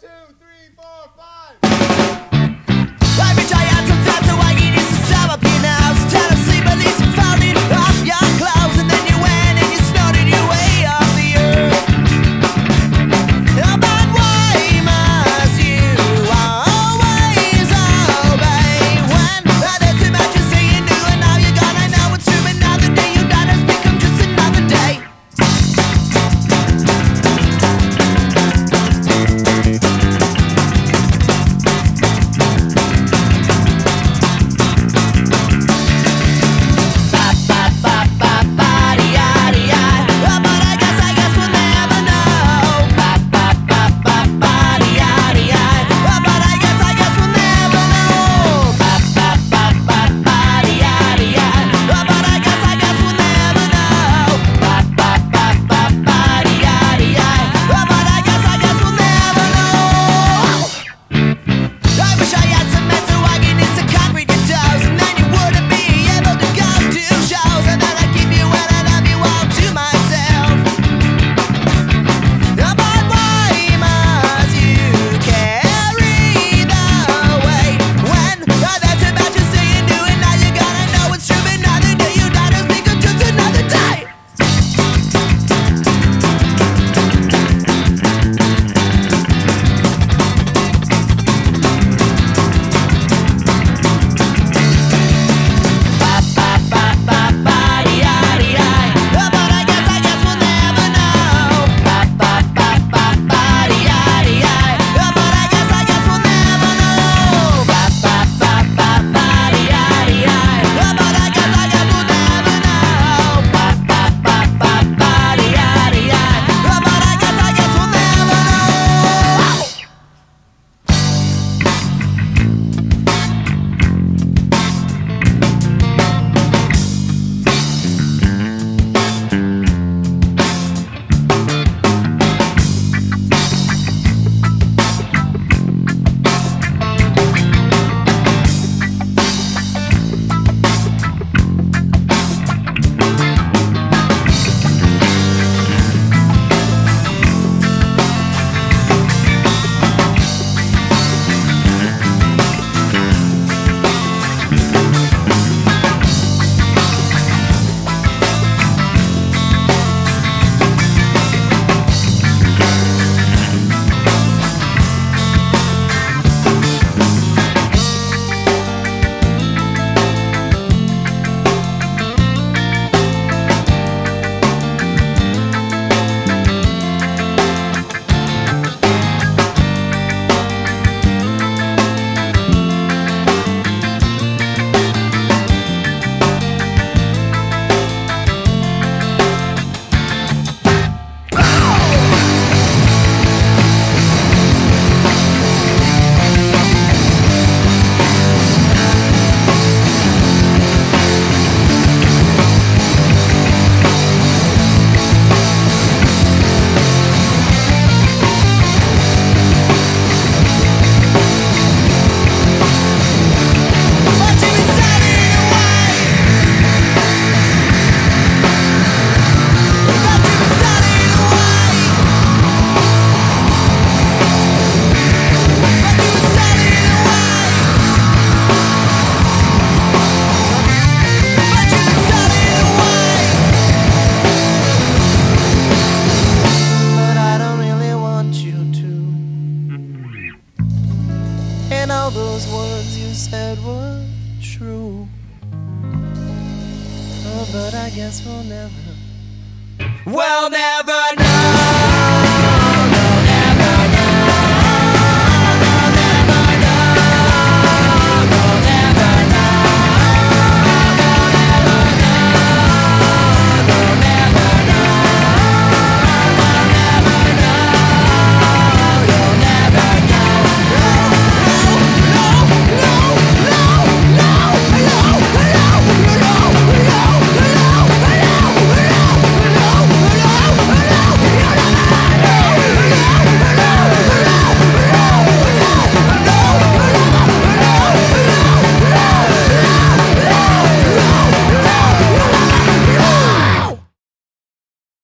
two, three. and all those words you said were true. Oh, but I guess we'll never, we'll never.